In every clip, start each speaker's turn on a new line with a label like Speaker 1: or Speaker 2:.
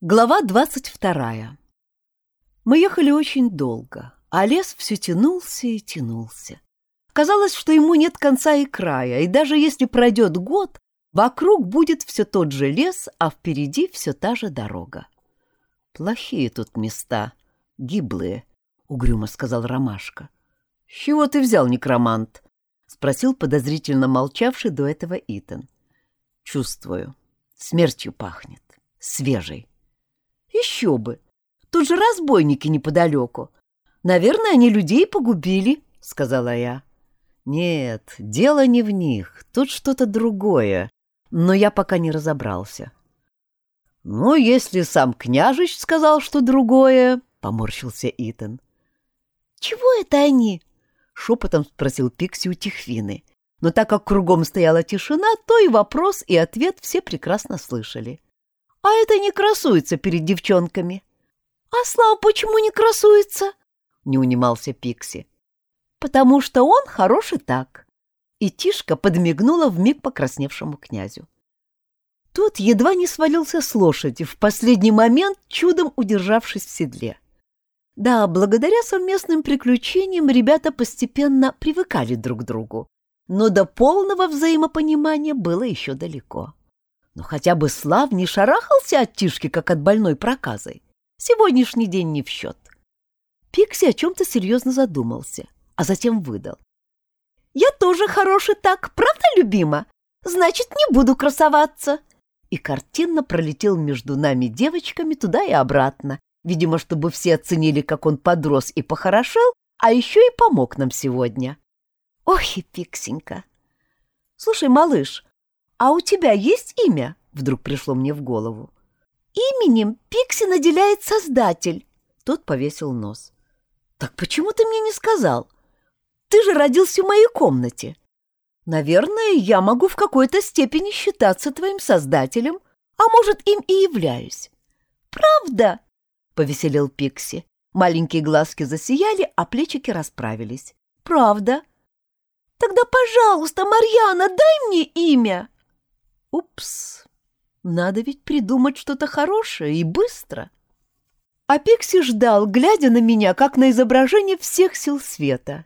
Speaker 1: Глава двадцать вторая. Мы ехали очень долго, а лес все тянулся и тянулся. Казалось, что ему нет конца и края, и даже если пройдет год, вокруг будет все тот же лес, а впереди все та же дорога. «Плохие тут места, гиблые», — угрюмо сказал Ромашка. «С чего ты взял, некромант?» — спросил подозрительно молчавший до этого Итан. «Чувствую. Смертью пахнет. Свежей». Еще бы! Тут же разбойники неподалеку. Наверное, они людей погубили, — сказала я. Нет, дело не в них, тут что-то другое, но я пока не разобрался. Ну, если сам княжич сказал, что другое, — поморщился Итан. Чего это они? — шепотом спросил Пикси у Тихвины. Но так как кругом стояла тишина, то и вопрос, и ответ все прекрасно слышали. — а это не красуется перед девчонками. — А Слава почему не красуется? — не унимался Пикси. — Потому что он хорош и так. И Тишка подмигнула вмиг покрасневшему князю. Тот едва не свалился с лошади, в последний момент чудом удержавшись в седле. Да, благодаря совместным приключениям ребята постепенно привыкали друг к другу, но до полного взаимопонимания было еще далеко. Но хотя бы Слав не шарахался от Тишки, как от больной проказой. Сегодняшний день не в счет. Пикси о чем-то серьезно задумался, а затем выдал. «Я тоже хороший так, правда, любима? Значит, не буду красоваться!» И картинно пролетел между нами девочками туда и обратно, видимо, чтобы все оценили, как он подрос и похорошел, а еще и помог нам сегодня. Ох и Пиксенька! Слушай, малыш, «А у тебя есть имя?» — вдруг пришло мне в голову. «Именем Пикси наделяет Создатель!» Тот повесил нос. «Так почему ты мне не сказал? Ты же родился в моей комнате. Наверное, я могу в какой-то степени считаться твоим Создателем, а может, им и являюсь». «Правда?» — повеселил Пикси. Маленькие глазки засияли, а плечики расправились. «Правда?» «Тогда, пожалуйста, Марьяна, дай мне имя!» Упс, надо ведь придумать что-то хорошее и быстро. А Пикси ждал, глядя на меня, как на изображение всех сил света.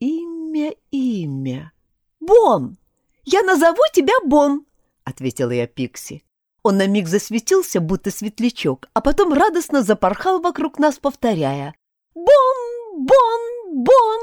Speaker 1: Имя, имя. Бон! Я назову тебя Бон, ответила я Пикси. Он на миг засветился, будто светлячок, а потом радостно запорхал вокруг нас, повторяя. «Бон! Бон! Бон!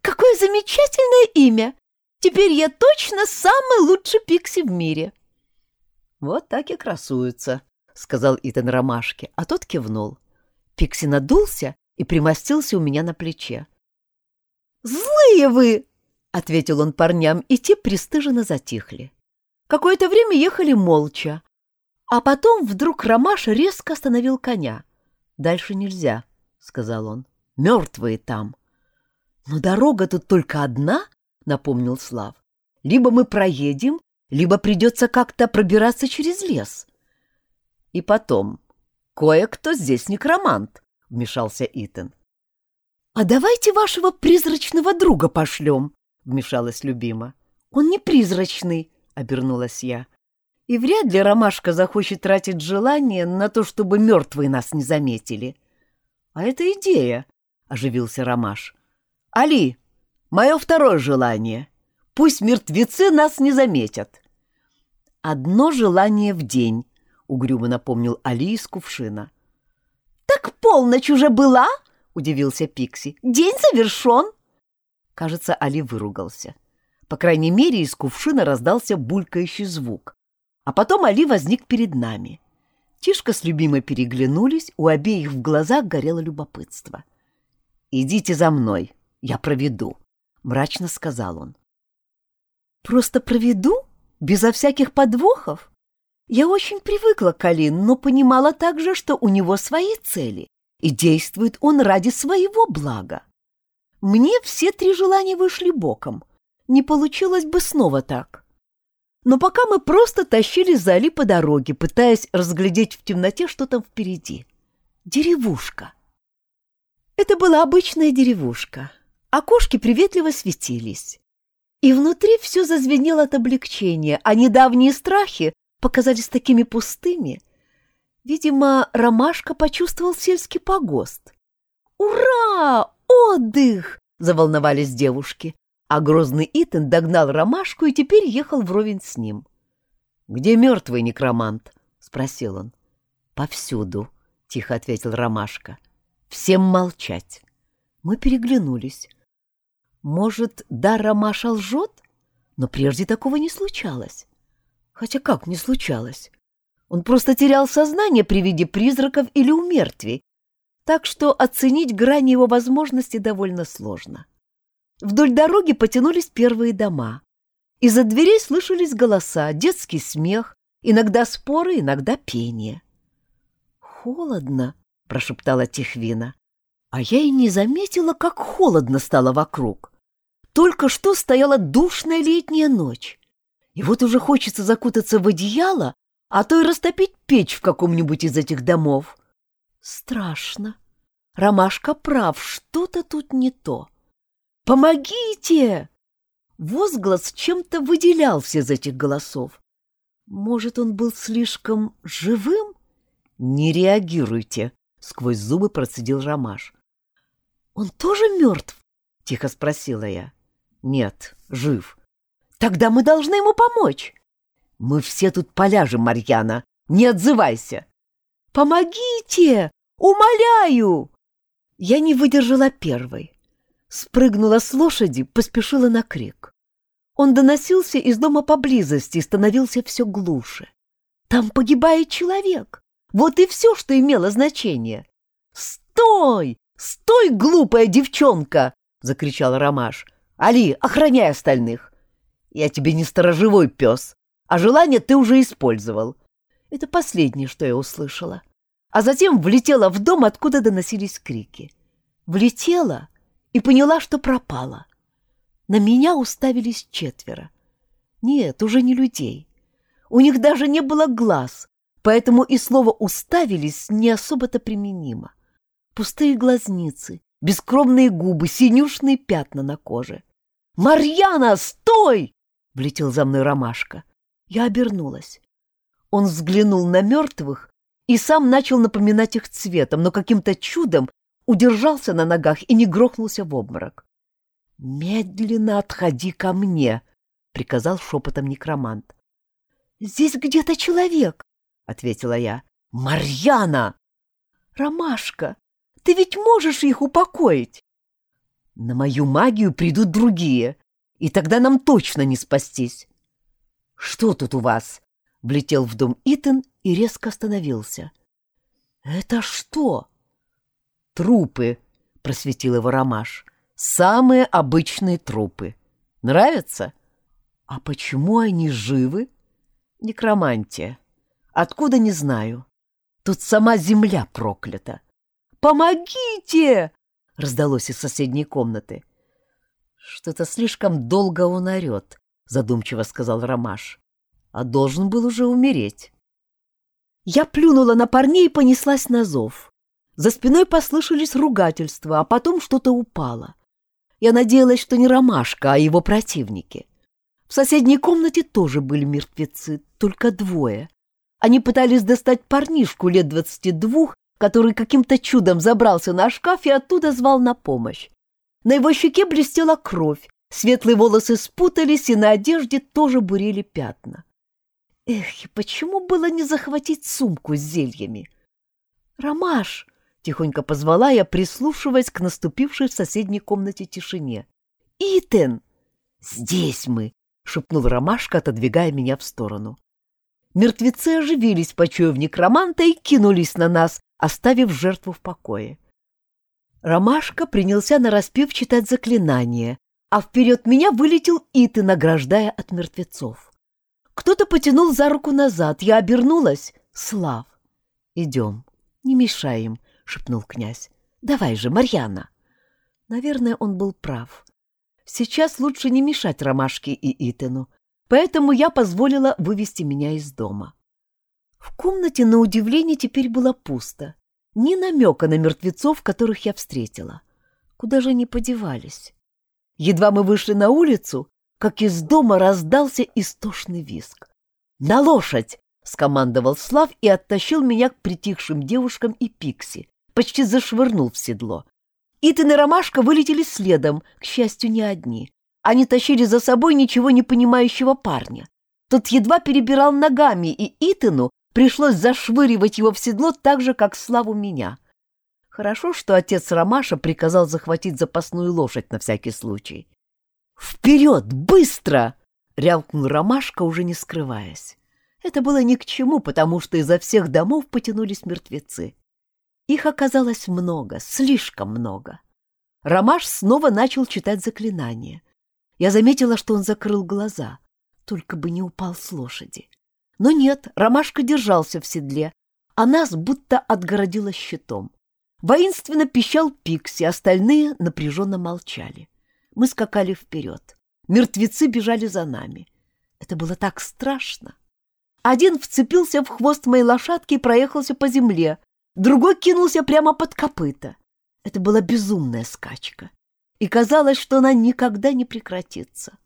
Speaker 1: Какое замечательное имя! Теперь я точно самый лучший пикси в мире. Вот так и красуются, сказал Итан Ромашке, а тот кивнул. Пикси надулся и примостился у меня на плече. Злые вы, ответил он парням, и те пристыженно затихли. Какое-то время ехали молча, а потом вдруг Ромаш резко остановил коня. Дальше нельзя, сказал он. Мертвые там. Но дорога тут только одна, — напомнил Слав. «Либо мы проедем, либо придется как-то пробираться через лес». «И потом, кое-кто здесь некромант», — вмешался Итан. «А давайте вашего призрачного друга пошлем», — вмешалась любима. «Он не призрачный», — обернулась я. «И вряд ли Ромашка захочет тратить желание на то, чтобы мертвые нас не заметили». «А это идея», — оживился Ромаш. «Али, Мое второе желание. Пусть мертвецы нас не заметят. Одно желание в день, угрюмо напомнил Али из кувшина. Так полночь уже была? Удивился Пикси. День завершен. Кажется, Али выругался. По крайней мере, из кувшина раздался булькающий звук. А потом Али возник перед нами. Тишка с любимой переглянулись, у обеих в глазах горело любопытство. «Идите за мной, я проведу», — мрачно сказал он. «Просто проведу? Безо всяких подвохов? Я очень привыкла к Алин, но понимала также, что у него свои цели, и действует он ради своего блага. Мне все три желания вышли боком. Не получилось бы снова так. Но пока мы просто тащили за Али по дороге, пытаясь разглядеть в темноте, что там впереди. Деревушка. Это была обычная деревушка, Окошки приветливо светились. И внутри все зазвенело от облегчения, а недавние страхи показались такими пустыми. Видимо, Ромашка почувствовал сельский погост. «Ура! Отдых!» — заволновались девушки, а грозный Итан догнал Ромашку и теперь ехал вровень с ним. «Где мертвый некромант?» — спросил он. «Повсюду», — тихо ответил Ромашка. «Всем молчать». Мы переглянулись. «Может, да, Ромаша лжет? Но прежде такого не случалось». Хотя как не случалось? Он просто терял сознание при виде призраков или умертвий, так что оценить грани его возможностей довольно сложно. Вдоль дороги потянулись первые дома. Из-за дверей слышались голоса, детский смех, иногда споры, иногда пение. «Холодно», — прошептала Тихвина. А я и не заметила, как холодно стало вокруг. Только что стояла душная летняя ночь. И вот уже хочется закутаться в одеяло, а то и растопить печь в каком-нибудь из этих домов. Страшно. Ромашка прав, что-то тут не то. «Помогите!» Возглас чем-то выделялся из этих голосов. Может, он был слишком живым? «Не реагируйте!» — сквозь зубы процедил Ромаш. «Он тоже мертв?» — тихо спросила я. «Нет, жив. Тогда мы должны ему помочь!» «Мы все тут поляжем, Марьяна! Не отзывайся!» «Помогите! Умоляю!» Я не выдержала первой спрыгнула с лошади, поспешила на крик. Он доносился из дома поблизости и становился все глуше. Там погибает человек. Вот и все, что имело значение. «Стой! Стой, глупая девчонка!» — закричал Ромаш. «Али, охраняй остальных! Я тебе не сторожевой пес, а желание ты уже использовал». Это последнее, что я услышала. А затем влетела в дом, откуда доносились крики. Влетела и поняла, что пропала. На меня уставились четверо. Нет, уже не людей. У них даже не было глаз, поэтому и слово «уставились» не особо-то применимо. Пустые глазницы, бескромные губы, синюшные пятна на коже. «Марьяна, стой!» — влетел за мной ромашка. Я обернулась. Он взглянул на мертвых и сам начал напоминать их цветом, но каким-то чудом удержался на ногах и не грохнулся в обморок. «Медленно отходи ко мне», — приказал шепотом некромант. «Здесь где-то человек», — ответила я. «Марьяна!» «Ромашка, ты ведь можешь их упокоить?» «На мою магию придут другие, и тогда нам точно не спастись». «Что тут у вас?» — влетел в дом Итан и резко остановился. «Это что?» Трупы, — просветил его Ромаш. Самые обычные трупы. Нравятся? А почему они живы? Некромантия. Откуда, не знаю. Тут сама земля проклята. «Помогите!» — раздалось из соседней комнаты. «Что-то слишком долго он орет», — задумчиво сказал Ромаш. «А должен был уже умереть». Я плюнула на парней и понеслась на зов. За спиной послышались ругательства, а потом что-то упало. Я надеялась, что не ромашка, а его противники. В соседней комнате тоже были мертвецы, только двое. Они пытались достать парнишку лет двадцати двух, который каким-то чудом забрался на шкаф и оттуда звал на помощь. На его щеке блестела кровь, светлые волосы спутались, и на одежде тоже бурили пятна. Эх, и почему было не захватить сумку с зельями? «Ромаш!» — тихонько позвала я, прислушиваясь к наступившей в соседней комнате тишине. «Итан!» «Здесь мы!» — шепнул Ромашка, отодвигая меня в сторону. Мертвецы оживились, почуяв некроманта, и кинулись на нас, оставив жертву в покое. Ромашка принялся нараспев читать заклинание, а вперед меня вылетел Итан, награждая от мертвецов. Кто-то потянул за руку назад, я обернулась. Слав, идем, не мешаем, шепнул князь. «Давай же, Марьяна!» Наверное, он был прав. Сейчас лучше не мешать Ромашке и Итану, поэтому я позволила вывести меня из дома. В комнате, на удивление, теперь было пусто. Ни намека на мертвецов, которых я встретила. Куда же они подевались? Едва мы вышли на улицу, как из дома раздался истошный виск. «На лошадь!» — скомандовал Слав и оттащил меня к притихшим девушкам и Пикси, почти зашвырнул в седло. Итан и Ромашка вылетели следом, к счастью, не одни. Они тащили за собой ничего не понимающего парня. Тот едва перебирал ногами, и Итану пришлось зашвыривать его в седло так же, как Славу меня. Хорошо, что отец Ромаша приказал захватить запасную лошадь на всякий случай. «Вперед! Быстро!» — рявкнул Ромашка, уже не скрываясь. Это было ни к чему, потому что изо всех домов потянулись мертвецы. Их оказалось много, слишком много. Ромаш снова начал читать заклинание. Я заметила, что он закрыл глаза, только бы не упал с лошади. Но нет, Ромашка держался в седле, а нас будто отгородило щитом. Воинственно пищал Пикси, остальные напряженно молчали. Мы скакали вперед. Мертвецы бежали за нами. Это было так страшно. Один вцепился в хвост моей лошадки и проехался по земле, другой кинулся прямо под копыта. Это была безумная скачка, и казалось, что она никогда не прекратится.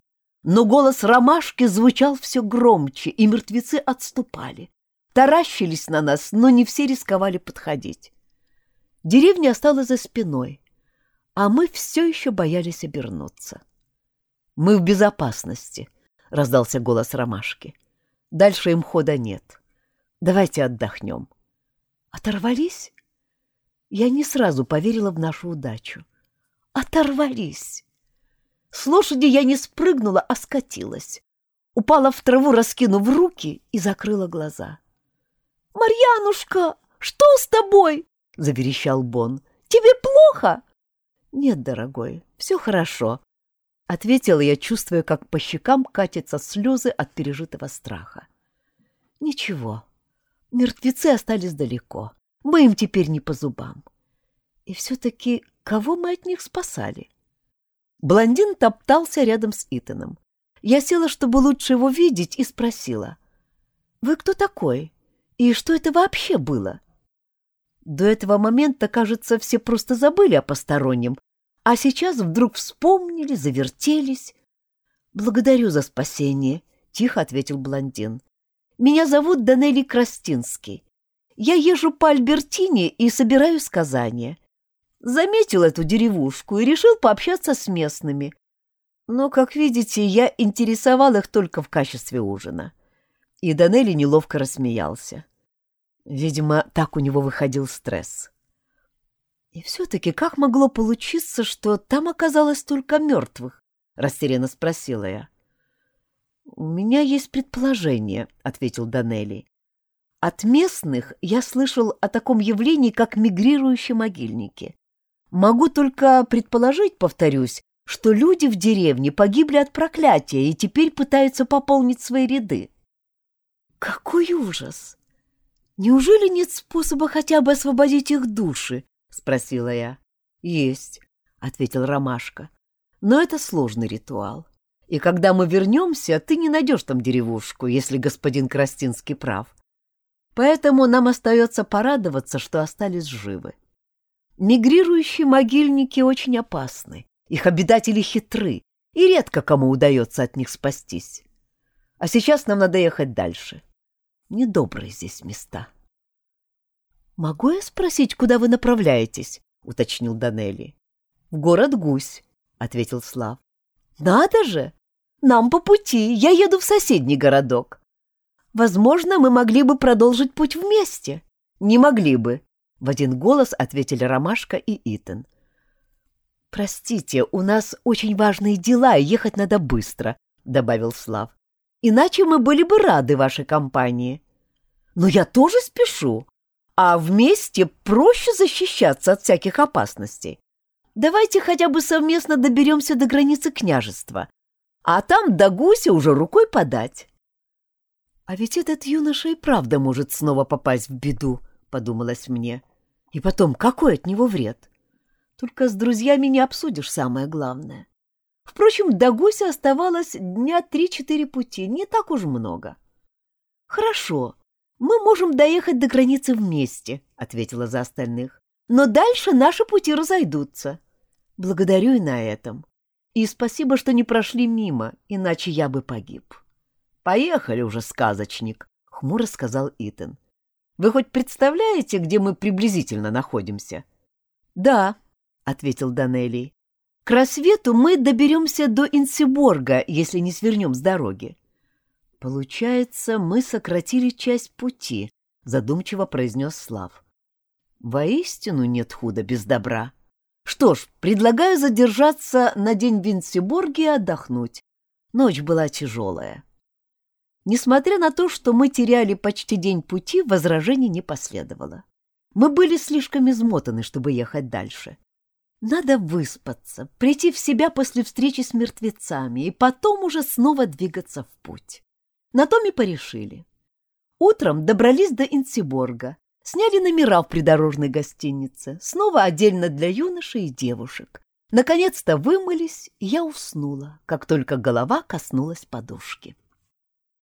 Speaker 1: Но голос ромашки звучал все громче, и мертвецы отступали. Таращились на нас, но не все рисковали подходить. Деревня осталась за спиной, а мы все еще боялись обернуться. «Мы в безопасности», — раздался голос ромашки. «Дальше им хода нет. Давайте отдохнем». «Оторвались?» Я не сразу поверила в нашу удачу. «Оторвались!» С лошади я не спрыгнула, а скатилась. Упала в траву, раскинув руки, и закрыла глаза. «Марьянушка, что с тобой?» — заверещал Бон. «Тебе плохо?» «Нет, дорогой, все хорошо», — ответила я, чувствуя, как по щекам катятся слезы от пережитого страха. «Ничего, мертвецы остались далеко, мы им теперь не по зубам. И все-таки кого мы от них спасали?» Блондин топтался рядом с Итаном. Я села, чтобы лучше его видеть, и спросила. «Вы кто такой? И что это вообще было?» До этого момента, кажется, все просто забыли о постороннем, а сейчас вдруг вспомнили, завертелись. «Благодарю за спасение», — тихо ответил блондин. «Меня зовут Данели Крастинский. Я езжу по Альбертине и собираю сказания. Заметил эту деревушку и решил пообщаться с местными. Но, как видите, я интересовал их только в качестве ужина». И Данели неловко рассмеялся. Видимо, так у него выходил стресс. И все-таки как могло получиться, что там оказалось только мертвых? Растерянно спросила я. «У меня есть предположение», — ответил Данелли. «От местных я слышал о таком явлении, как мигрирующие могильники. Могу только предположить, повторюсь, что люди в деревне погибли от проклятия и теперь пытаются пополнить свои ряды». «Какой ужас!» «Неужели нет способа хотя бы освободить их души?» — спросила я. «Есть», — ответил Ромашка. «Но это сложный ритуал. И когда мы вернемся, ты не найдешь там деревушку, если господин Крастинский прав. Поэтому нам остается порадоваться, что остались живы. Мигрирующие могильники очень опасны, их обитатели хитры, и редко кому удается от них спастись. А сейчас нам надо ехать дальше недобрые здесь места. «Могу я спросить, куда вы направляетесь?» — уточнил Данелли. «В город Гусь», — ответил Слав. «Надо же! Нам по пути, я еду в соседний городок. Возможно, мы могли бы продолжить путь вместе». «Не могли бы», — в один голос ответили Ромашка и Итан. «Простите, у нас очень важные дела, и ехать надо быстро», — добавил Слав. «Иначе мы были бы рады вашей компании». Но я тоже спешу, а вместе проще защищаться от всяких опасностей. Давайте хотя бы совместно доберемся до границы княжества, а там до гуся уже рукой подать. А ведь этот юноша и правда может снова попасть в беду, подумалось мне. И потом, какой от него вред? Только с друзьями не обсудишь самое главное. Впрочем, до гуся оставалось дня три-четыре пути, не так уж много. Хорошо, «Мы можем доехать до границы вместе», — ответила за остальных. «Но дальше наши пути разойдутся». Благодарю и на этом. И спасибо, что не прошли мимо, иначе я бы погиб. «Поехали уже, сказочник», — хмуро сказал Итан. Вы хоть представляете, где мы приблизительно находимся? Да, ответил Данелли. К рассвету мы доберемся до Инсиборга, если не свернем с дороги. Получается, мы сократили часть пути, задумчиво произнес Слав. Воистину нет худа без добра. Что ж, предлагаю задержаться на день в Инсиборге и отдохнуть. Ночь была тяжелая. Несмотря на то, что мы теряли почти день пути, возражений не последовало. Мы были слишком измотаны, чтобы ехать дальше. Надо выспаться, прийти в себя после встречи с мертвецами и потом уже снова двигаться в путь. На том и порешили. Утром добрались до Инсиборга, сняли номера в придорожной гостинице, снова отдельно для юношей и девушек. Наконец-то вымылись, и я уснула, как только голова коснулась подушки.